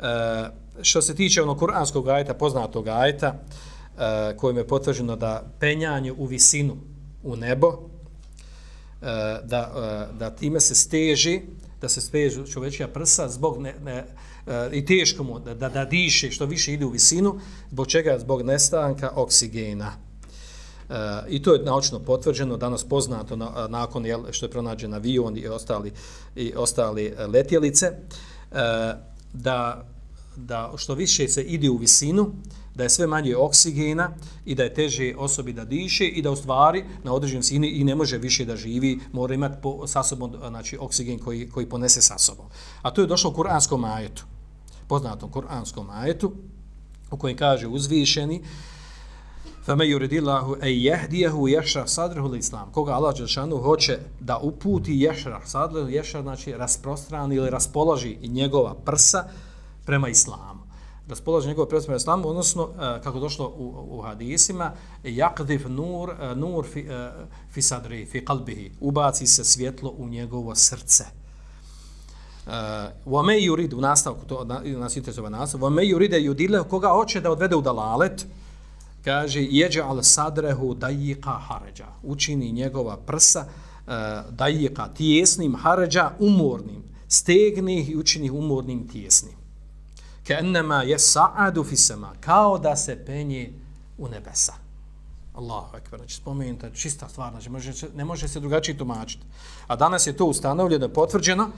E, što se tiče onog kuranskog ajeta, poznatog ajeta, e, kojim je potvrđeno da penjanje u visinu u nebo, e, da, e, da time se steži, da se steži čovečija prsa zbog ne, ne, e, i teško mu da, da, da diše što više ide u visinu, zbog čega? Zbog nestanka oksigena. E, I to je naučno potvrđeno, danas poznato na, nakon jel, što je pronađen avion i ostali, i ostali letjelice, e, da, da što više se ide u visinu, da je sve manje oksigena i da je teže osobi da diše i da u stvari na određenom sini i ne može više da živi, mora imati po, sa sobom znači, oksigen koji, koji ponese sa sobom. A to je došlo u kuranskom ajetu, poznatom kuranskom ajetu, u kojem kaže uzvišeni, فَمَا يُرِدِ اللَّهُ أَيْ يَهْدِيَهُ يَشْرَحْ صَدْرَهُ l'islam. Koga Allah Đelšanu hoće da uputi ješrah sadrhu, ješrah znači rasprostrani ili raspoloži njegova prsa prema islamu. Raspoloži njegova prsa prema islamu, odnosno, e, kako došlo u, u hadisima, يَقْدِفْ nur, e, nur fi, e, fi sadri, fi qalbihi. Ubaci se svjetlo u njegovo srce. Wa me yurid u nastavku to nas interesuje nastav. Wa me yurid yudilla koga hoće da odvede u dalalet kaže jeđe al sadrehu dajika haređa. Učini njegova prsa e, uh, dajika tijesnim haređa umornim. Stegni i učini umornim tijesnim. Ke ennema je sa'adu fisema. Kao da se penje u nebesa. Allahu ekber. Znači spomenuta čista stvar. Znači može, ne može se drugačije tumačiti. A danas je to ustanovljeno, potvrđeno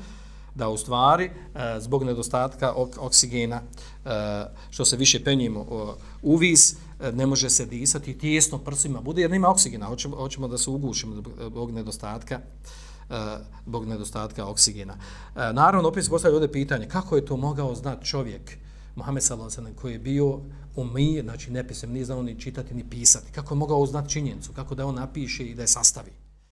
da u stvari e, zbog nedostatka oksigena e, što se više penjimo u vis E, ne može se disati tijesno prsima bude jer nema oksigena hoćemo, hoćemo da se ugušimo zbog e, nedostatka e, zbog nedostatka oksigena. Naravno, opet se postavlja ovdje pitanje, kako je to mogao znati čovjek, Mohamed Salasanem, koji je bio u mi, znači nepisem, nije znao ni čitati ni pisati, kako je mogao znati činjenicu, kako da on napiše i da je sastavi.